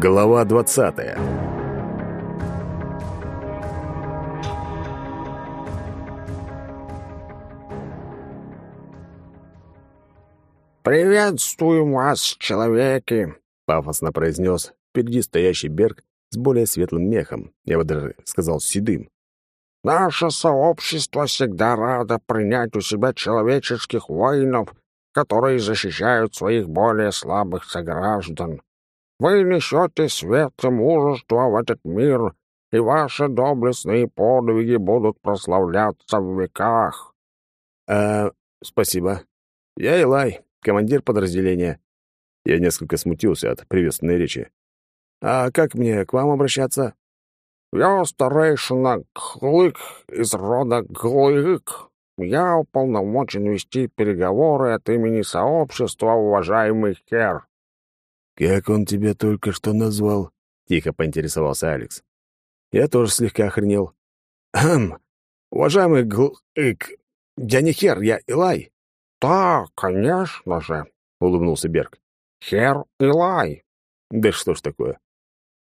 Глава двадцатая «Приветствуем вас, человеки!» — пафосно произнес впереди стоящий Берг с более светлым мехом, я бы даже сказал седым. «Наше сообщество всегда радо принять у себя человеческих воинов, которые защищают своих более слабых сограждан. Вы несете свет и мужество в этот мир, и ваши доблестные подвиги будут прославляться в веках». «А, спасибо. Я Илай, командир подразделения». Я несколько смутился от приветственной речи. «А как мне к вам обращаться?» «Я старейшина Глык из рода Глык. Я уполномочен вести переговоры от имени сообщества, уважаемый Хер». «Как он тебя только что назвал?» — тихо поинтересовался Алекс. Я тоже слегка охренел. «Хм, уважаемый Глык, я не Хер, я Илай». «Да, конечно же», — улыбнулся Берг. «Хер Илай». «Да что ж такое?»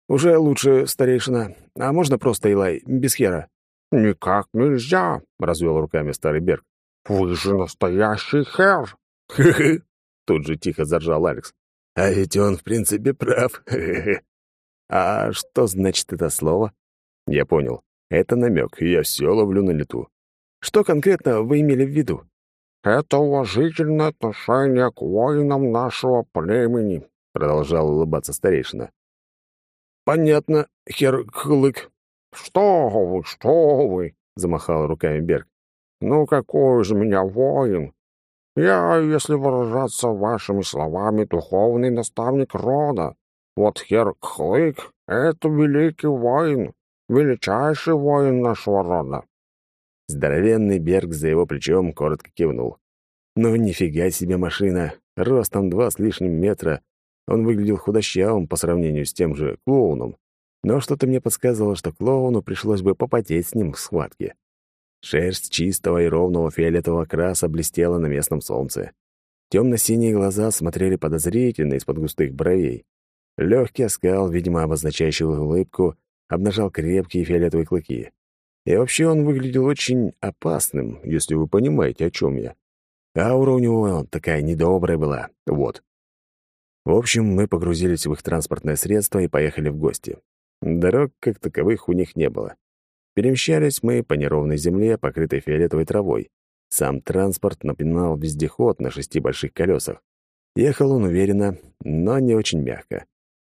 «Уже лучше, старейшина. А можно просто Илай, без хера?» «Никак нельзя», — развел руками старый Берг. «Вы же настоящий хер!» «Хы-хы!» — тут же тихо заржал Алекс. «А ведь он, в принципе, прав. Хы-хы!» «А что значит это слово?» «Я понял. Это намек, и я все ловлю на лету. Что конкретно вы имели в виду?» «Это уважительное отношение к воинам нашего племени», — продолжал улыбаться старейшина. «Понятно, хер Хлык». «Что вы, что вы!» — замахал руками Берг. «Ну какой же меня воин! Я, если выражаться вашими словами, духовный наставник рода. Вот хер это великий воин, величайший воин нашего рода». Здоровенный Берг за его плечом коротко кивнул. «Ну, нифига себе машина! Ростом два с лишним метра, он выглядел худощавым по сравнению с тем же клоуном, но что-то мне подсказывало, что клоуну пришлось бы попотеть с ним в схватке. Шерсть чистого и ровного фиолетового краса блестела на местном солнце. Темно-синие глаза смотрели подозрительно из-под густых бровей. Легкий оскал, видимо, обозначающий улыбку, обнажал крепкие фиолетовые клыки. И вообще он выглядел очень опасным, если вы понимаете, о чем я. Аура у него такая недобрая была, вот. В общем, мы погрузились в их транспортное средство и поехали в гости. Дорог, как таковых, у них не было. Перемещались мы по неровной земле, покрытой фиолетовой травой. Сам транспорт напоминал вездеход на шести больших колесах. Ехал он уверенно, но не очень мягко.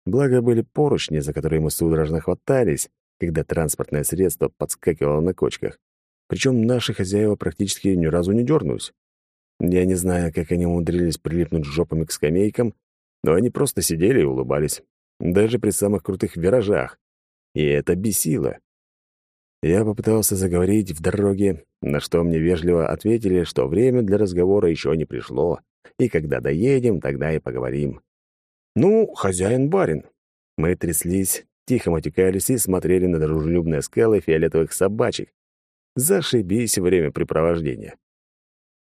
Благо были поручни, за которые мы судорожно хватались, когда транспортное средство подскакивало на кочках. Причем наши хозяева практически ни разу не дернулись. Я не знаю, как они умудрились прилипнуть жопами к скамейкам, но они просто сидели и улыбались, даже при самых крутых виражах. И это бесило. Я попытался заговорить в дороге, на что мне вежливо ответили, что время для разговора еще не пришло, и когда доедем, тогда и поговорим. Ну, хозяин-барин. Мы тряслись, тихо матюкались и смотрели на дружелюбные скалы фиолетовых собачек. Зашибись времяпрепровождения.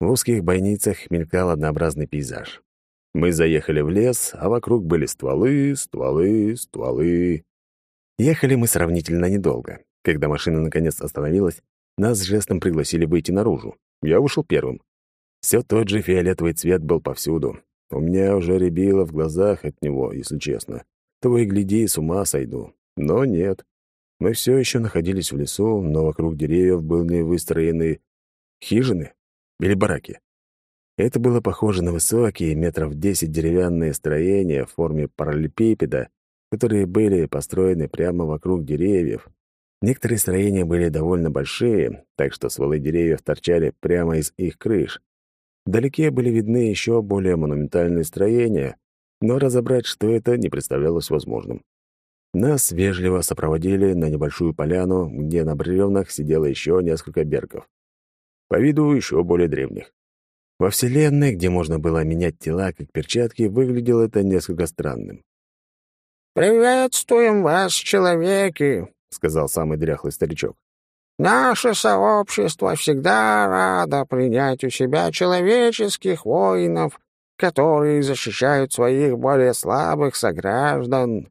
В узких бойницах мелькал однообразный пейзаж. Мы заехали в лес, а вокруг были стволы, стволы, стволы. Ехали мы сравнительно недолго. Когда машина наконец остановилась, нас жестом пригласили выйти наружу. Я вышел первым. Все тот же фиолетовый цвет был повсюду. У меня уже рябило в глазах от него, если честно. Того и гляди, с ума сойду. Но нет. Мы все еще находились в лесу, но вокруг деревьев были выстроены хижины или бараки. Это было похоже на высокие, метров десять деревянные строения в форме параллелепипеда, которые были построены прямо вокруг деревьев. Некоторые строения были довольно большие, так что стволы деревьев торчали прямо из их крыш. Вдалеке были видны еще более монументальные строения, но разобрать, что это, не представлялось возможным. Нас вежливо сопроводили на небольшую поляну, где на бревнах сидело еще несколько берков. По виду еще более древних. Во Вселенной, где можно было менять тела, как перчатки, выглядело это несколько странным. «Приветствуем вас, человеки!» — сказал самый дряхлый старичок. «Наше сообщество всегда радо принять у себя человеческих воинов, которые защищают своих более слабых сограждан.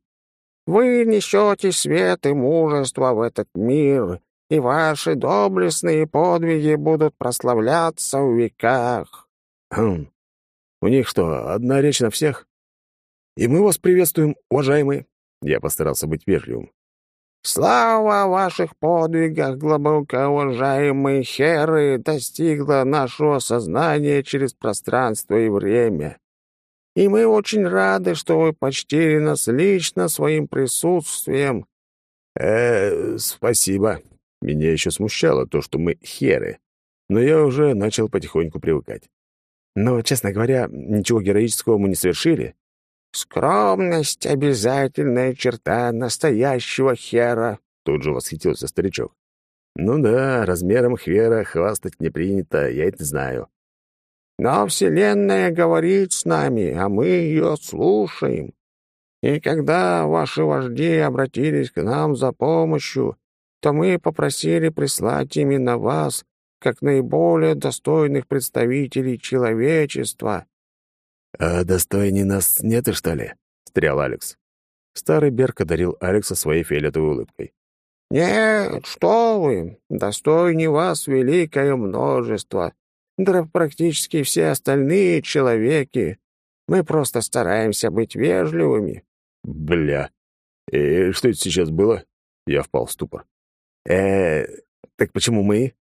Вы несете свет и мужество в этот мир, и ваши доблестные подвиги будут прославляться в веках». «Хм. У них что, одна речь на всех?» «И мы вас приветствуем, уважаемые!» Я постарался быть вежливым. «Слава о ваших подвигах, глубоко уважаемые херы, достигла нашего сознания через пространство и время. И мы очень рады, что вы почтили нас лично своим присутствием». «Э, спасибо. Меня еще смущало то, что мы херы, но я уже начал потихоньку привыкать. Но, честно говоря, ничего героического мы не совершили. «Скромность — обязательная черта настоящего хера», — тут же восхитился старичок. «Ну да, размером хера хвастать не принято, я это знаю». «Но Вселенная говорит с нами, а мы ее слушаем. И когда ваши вожди обратились к нам за помощью, то мы попросили прислать именно вас, как наиболее достойных представителей человечества». «А достойней нас нет, что ли?» — встрял Алекс. Старый Берг одарил Алекса своей фиолетовой улыбкой. «Нет, что вы! Достойней вас великое множество. Да практически все остальные человеки. Мы просто стараемся быть вежливыми». «Бля! И что это сейчас было?» Я впал в ступор. э так почему мы?»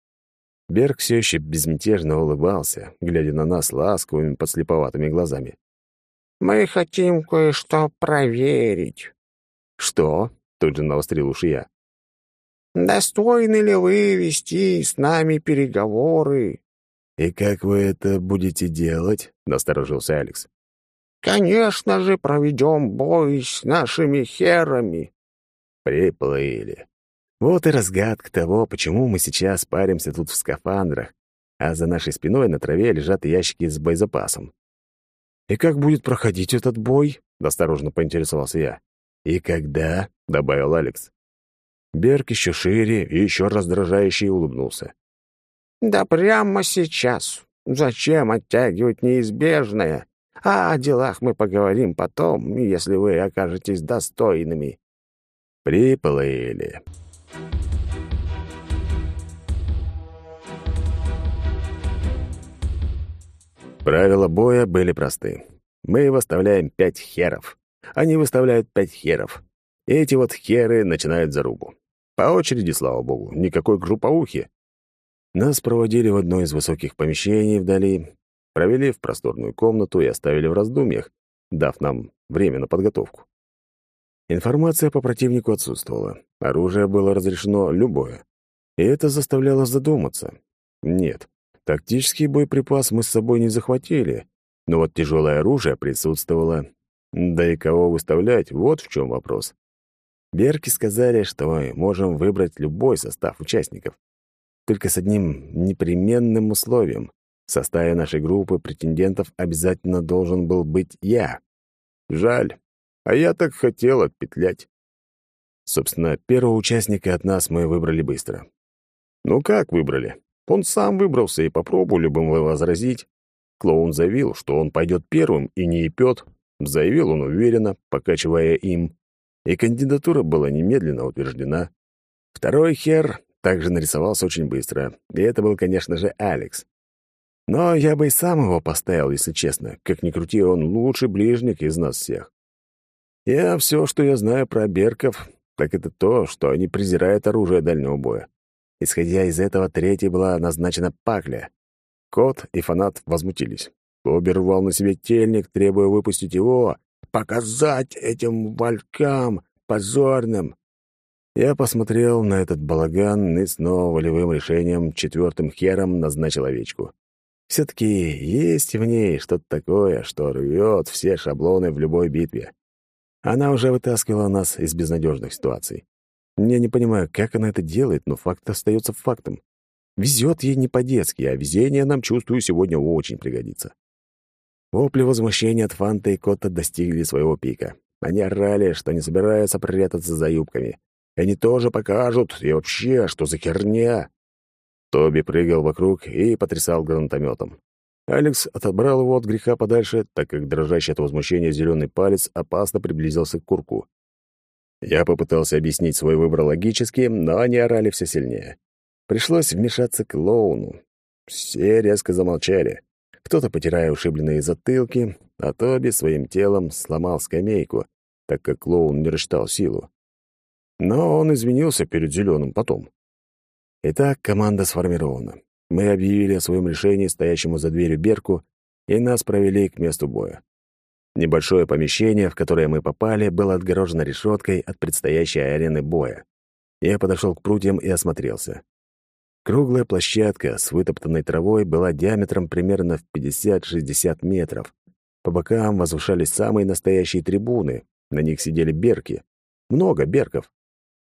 Берг все еще безмятежно улыбался, глядя на нас ласковыми подслеповатыми глазами. «Мы хотим кое-что проверить». «Что?» — тут же навострил уши я. «Достойны ли вы вести с нами переговоры?» «И как вы это будете делать?» — насторожился Алекс. «Конечно же, проведем бой с нашими херами». «Приплыли. Вот и разгадка того, почему мы сейчас паримся тут в скафандрах, а за нашей спиной на траве лежат ящики с боезапасом. «И как будет проходить этот бой?» — осторожно поинтересовался я. «И когда?» — добавил Алекс. Берг еще шире и еще раздражающе улыбнулся. «Да прямо сейчас. Зачем оттягивать неизбежное? А о делах мы поговорим потом, если вы окажетесь достойными». «Приплыли». Правила боя были просты. Мы выставляем пять херов. Они выставляют пять херов. Эти вот херы начинают зарубу. По очереди, слава богу, никакой групповухи. Нас проводили в одно из высоких помещений вдали, провели в просторную комнату и оставили в раздумьях, дав нам время на подготовку. Информация по противнику отсутствовала. Оружие было разрешено любое. И это заставляло задуматься. Нет, Тактический боеприпас мы с собой не захватили, но вот тяжелое оружие присутствовало. Да и кого выставлять, вот в чем вопрос. Берки сказали, что мы можем выбрать любой состав участников. Только с одним непременным условием. В составе нашей группы претендентов обязательно должен был быть я. Жаль. А я так хотел отпетлять. Собственно, первого участника от нас мы выбрали быстро. Ну как выбрали? Он сам выбрался и попробовали бы мы возразить. Клоун заявил, что он пойдет первым и не епет. Заявил он уверенно, покачивая им. И кандидатура была немедленно утверждена. Второй хер также нарисовался очень быстро. И это был, конечно же, Алекс. Но я бы и сам его поставил, если честно. Как ни крути, он лучший ближник из нас всех. Я все, что я знаю про берков, так это то, что они презирают оружие дальнего боя. Исходя из этого, третьей была назначена Пакля. Кот и фанат возмутились. Обе рвал на себе тельник, требуя выпустить его, показать этим валькам позорным. Я посмотрел на этот балаган и снова волевым решением четвертым хером назначил овечку. Все-таки есть в ней что-то такое, что рвет все шаблоны в любой битве. Она уже вытаскивала нас из безнадежных ситуаций. Я не понимаю, как она это делает, но факт остается фактом. Везет ей не по-детски, а везение нам, чувствую, сегодня очень пригодится. Вопли возмущения от Фанта и Кота достигли своего пика. Они орали, что не собираются прятаться за юбками. Они тоже покажут, и вообще, что за херня. Тоби прыгал вокруг и потрясал гранатометом. Алекс отобрал его от греха подальше, так как дрожащий от возмущения зеленый палец опасно приблизился к курку. Я попытался объяснить свой выбор логически, но они орали все сильнее. Пришлось вмешаться к клоуну. Все резко замолчали. Кто-то, потирая ушибленные затылки, а Тоби своим телом сломал скамейку, так как клоун не рассчитал силу. Но он извинился перед зеленым потом. Итак, команда сформирована. Мы объявили о своем решении стоящему за дверью Берку, и нас провели к месту боя. Небольшое помещение, в которое мы попали, было отгорожено решеткой от предстоящей арены боя. Я подошел к прутьям и осмотрелся. Круглая площадка с вытоптанной травой была диаметром примерно в 50-60 метров. По бокам возвышались самые настоящие трибуны. На них сидели берки. Много берков.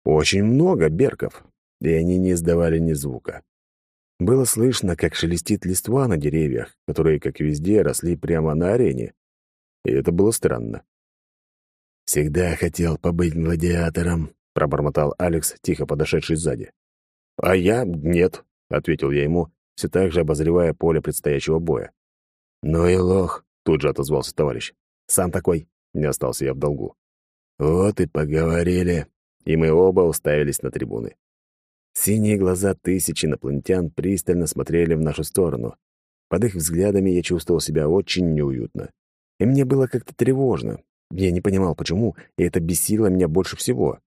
Очень много берков. И они не издавали ни звука. Было слышно, как шелестит листва на деревьях, которые, как везде, росли прямо на арене. И это было странно. «Всегда хотел побыть гладиатором», — пробормотал Алекс, тихо подошедший сзади. «А я — нет», — ответил я ему, все так же обозревая поле предстоящего боя. «Ну и лох», — тут же отозвался товарищ. «Сам такой», — не остался я в долгу. «Вот и поговорили», и мы оба уставились на трибуны. Синие глаза тысяч инопланетян пристально смотрели в нашу сторону. Под их взглядами я чувствовал себя очень неуютно. И мне было как-то тревожно. Я не понимал, почему, и это бесило меня больше всего.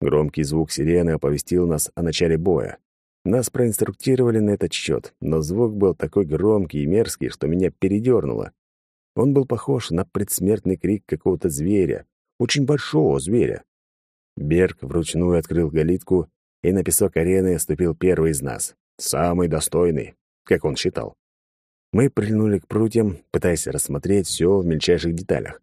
Громкий звук сирены оповестил нас о начале боя. Нас проинструктировали на этот счет, но звук был такой громкий и мерзкий, что меня передернуло. Он был похож на предсмертный крик какого-то зверя, очень большого зверя. Берг вручную открыл галитку, и на песок арены ступил первый из нас, самый достойный, как он считал. Мы прильнули к прутьям, пытаясь рассмотреть все в мельчайших деталях.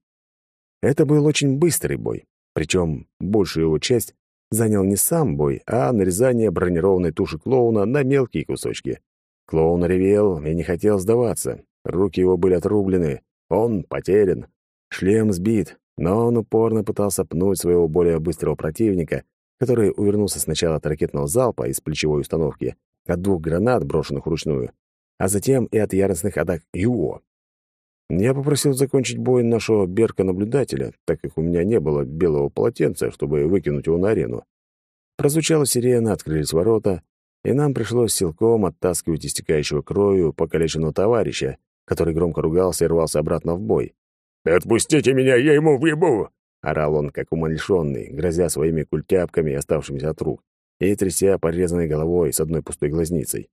Это был очень быстрый бой, причем большую его часть занял не сам бой, а нарезание бронированной туши клоуна на мелкие кусочки. Клоун ревел и не хотел сдаваться. Руки его были отрублены, он потерян, шлем сбит, но он упорно пытался пнуть своего более быстрого противника, который увернулся сначала от ракетного залпа из плечевой установки, от двух гранат, брошенных вручную, а затем и от яростных атак Юо. Я попросил закончить бой нашего Берка-наблюдателя, так как у меня не было белого полотенца, чтобы выкинуть его на арену. Прозвучала сирена, открылись ворота, и нам пришлось силком оттаскивать истекающего кровью покалеченного товарища, который громко ругался и рвался обратно в бой. «Отпустите меня, я ему въебу!» — орал он, как умалишенный, грозя своими культяпками, оставшимися от рук, и тряся порезанной головой с одной пустой глазницей.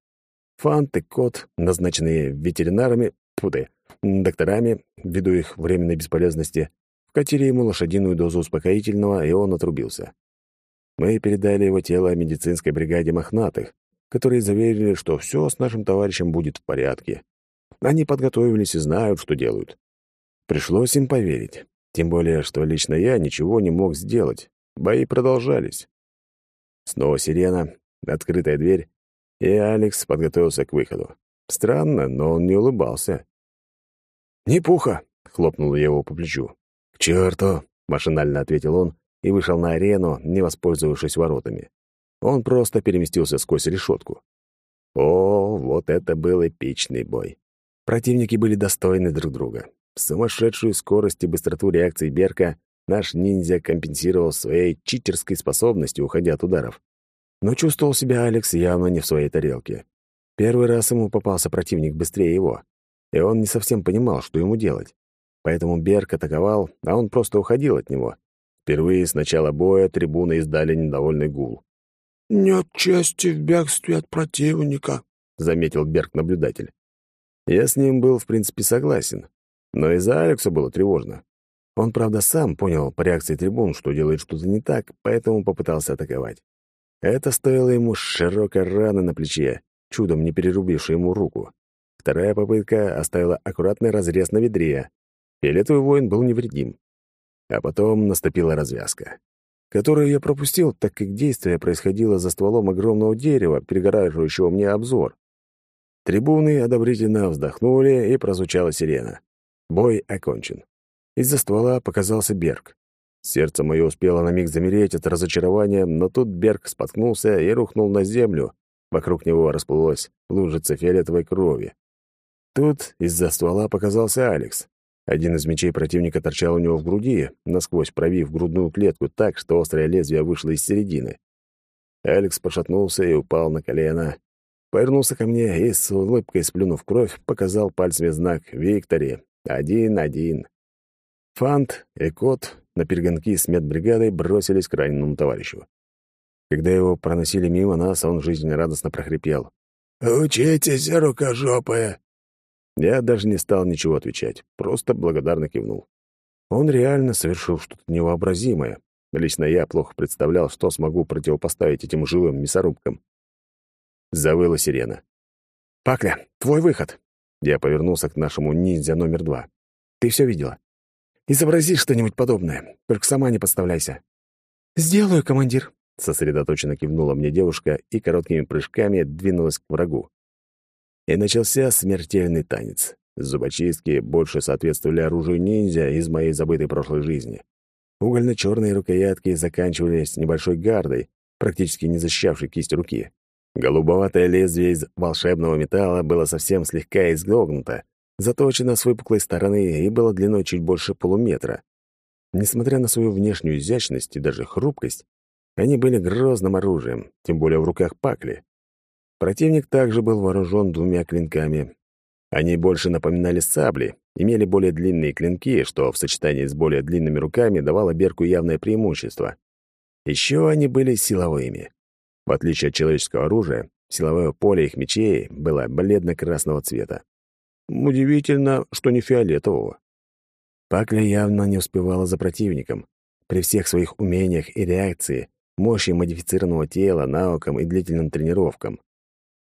Фант и кот, назначенные ветеринарами, пуды, докторами, ввиду их временной бесполезности, вкатили ему лошадиную дозу успокоительного, и он отрубился. Мы передали его тело медицинской бригаде мохнатых, которые заверили, что все с нашим товарищем будет в порядке. Они подготовились и знают, что делают. Пришлось им поверить. Тем более, что лично я ничего не мог сделать. Бои продолжались. Снова сирена, открытая дверь, и Алекс подготовился к выходу. Странно, но он не улыбался. «Не пуха!» — хлопнул его по плечу. «К черту!» — машинально ответил он и вышел на арену, не воспользовавшись воротами. Он просто переместился сквозь решетку. О, вот это был эпичный бой. Противники были достойны друг друга. Сумасшедшую скорость и быстроту реакции Берка наш ниндзя компенсировал своей читерской способностью, уходя от ударов. Но чувствовал себя Алекс явно не в своей тарелке. Первый раз ему попался противник быстрее его, и он не совсем понимал, что ему делать. Поэтому Берк атаковал, а он просто уходил от него. Впервые с начала боя трибуны издали недовольный гул. «Нет чести в бегстве от противника», — заметил Берг-наблюдатель. Я с ним был, в принципе, согласен. Но и за Алекса было тревожно. Он, правда, сам понял по реакции трибун, что делает что-то не так, поэтому попытался атаковать. Это стоило ему широкой раны на плече, чудом не перерубившей ему руку. Вторая попытка оставила аккуратный разрез на ведре. Фиолетовый воин был невредим. А потом наступила развязка, которую я пропустил, так как действие происходило за стволом огромного дерева, перегораживающего мне обзор. Трибуны одобрительно вздохнули, и прозвучала сирена. Бой окончен. Из-за ствола показался Берг. Сердце мое успело на миг замереть от разочарования, но тут Берг споткнулся и рухнул на землю. Вокруг него расплылось лужица фиолетовой крови. Тут из-за ствола показался Алекс. Один из мечей противника торчал у него в груди, насквозь пробив грудную клетку так, что острое лезвие вышло из середины. Алекс пошатнулся и упал на колено. Повернулся ко мне и, с улыбкой сплюнув кровь, показал пальцами знак «Виктори». Один-один. Фант и Кот на перегонки с медбригадой бросились к раненому товарищу. Когда его проносили мимо нас, он жизнерадостно прохрипел. «Учитесь, рукожопая!» Я даже не стал ничего отвечать, просто благодарно кивнул. Он реально совершил что-то невообразимое. Лично я плохо представлял, что смогу противопоставить этим живым мясорубкам. Завыла сирена. «Пакля, твой выход!» Я повернулся к нашему ниндзя номер два. «Ты все видела? Изобрази что-нибудь подобное, только сама не подставляйся». «Сделаю, командир», — сосредоточенно кивнула мне девушка и короткими прыжками двинулась к врагу. И начался смертельный танец. Зубочистки больше соответствовали оружию ниндзя из моей забытой прошлой жизни. Угольно-черные рукоятки заканчивались небольшой гардой, практически не защищавшей кисть руки. Голубоватое лезвие из волшебного металла было совсем слегка изгогнуто, заточено с выпуклой стороны и было длиной чуть больше полуметра. Несмотря на свою внешнюю изящность и даже хрупкость, они были грозным оружием, тем более в руках Пакли. Противник также был вооружен двумя клинками. Они больше напоминали сабли, имели более длинные клинки, что в сочетании с более длинными руками давало Берку явное преимущество. Еще они были силовыми. В отличие от человеческого оружия, силовое поле их мечей было бледно-красного цвета. Удивительно, что не фиолетового. Пакля явно не успевала за противником. При всех своих умениях и реакции, мощи модифицированного тела, навыкам и длительным тренировкам.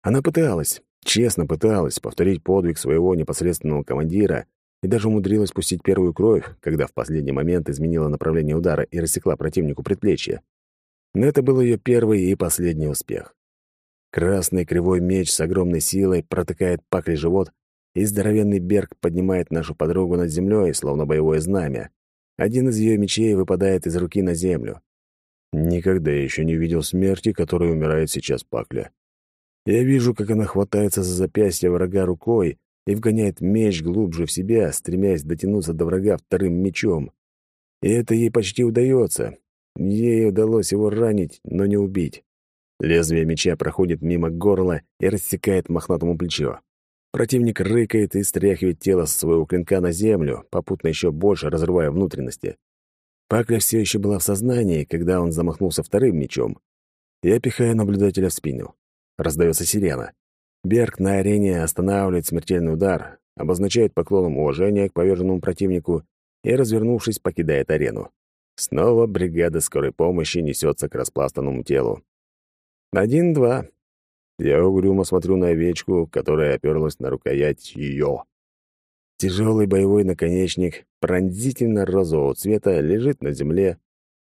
Она пыталась, честно пыталась повторить подвиг своего непосредственного командира и даже умудрилась пустить первую кровь, когда в последний момент изменила направление удара и рассекла противнику предплечье. Но это был ее первый и последний успех. Красный кривой меч с огромной силой протыкает пакли живот, и здоровенный Берг поднимает нашу подругу над землей, словно боевое знамя. Один из ее мечей выпадает из руки на землю. Никогда я еще не видел смерти, которой умирает сейчас Пакля. Я вижу, как она хватается за запястье врага рукой и вгоняет меч глубже в себя, стремясь дотянуться до врага вторым мечом. И это ей почти удается. Ей удалось его ранить, но не убить. Лезвие меча проходит мимо горла и рассекает мохнатому плечо. Противник рыкает и стряхивает тело со своего клинка на землю, попутно еще больше разрывая внутренности. Пакля все еще была в сознании, когда он замахнулся вторым мечом. Я пихаю наблюдателя в спину. Раздается сирена. Берг на арене останавливает смертельный удар, обозначает поклоном уважения к поверженному противнику и, развернувшись, покидает арену. Снова бригада скорой помощи несется к распластанному телу. Один-два. Я угрюмо смотрю на овечку, которая оперлась на рукоять ее. Тяжелый боевой наконечник пронзительно-розового цвета лежит на земле.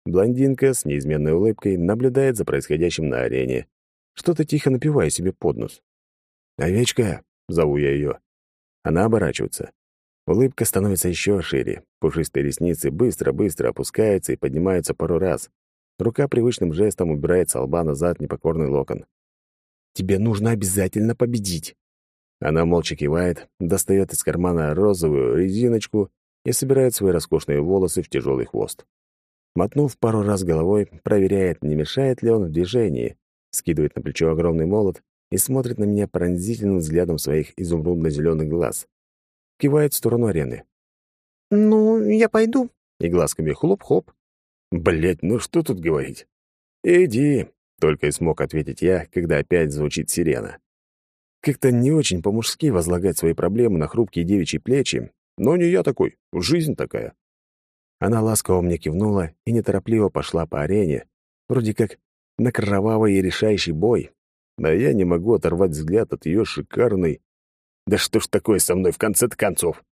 Блондинка с неизменной улыбкой наблюдает за происходящим на арене, что-то тихо напивая себе под нос. «Овечка!» — зову я ее. Она оборачивается. Улыбка становится еще шире. Пушистые ресницы быстро-быстро опускаются и поднимаются пару раз. Рука привычным жестом убирает с лба назад непокорный локон. «Тебе нужно обязательно победить!» Она молча кивает, достает из кармана розовую резиночку и собирает свои роскошные волосы в тяжелый хвост. Мотнув пару раз головой, проверяет, не мешает ли он в движении, скидывает на плечо огромный молот и смотрит на меня пронзительным взглядом своих изумрудно-зеленых глаз. Кивает в сторону арены. «Ну, я пойду». И глазками хлоп-хлоп. Блять, ну что тут говорить? «Иди», — только и смог ответить я, когда опять звучит сирена. Как-то не очень по-мужски возлагать свои проблемы на хрупкие девичьи плечи, но не я такой, жизнь такая. Она ласково мне кивнула и неторопливо пошла по арене, вроде как на кровавый и решающий бой. А я не могу оторвать взгляд от ее шикарной... Да что ж такое со мной в конце-то концов?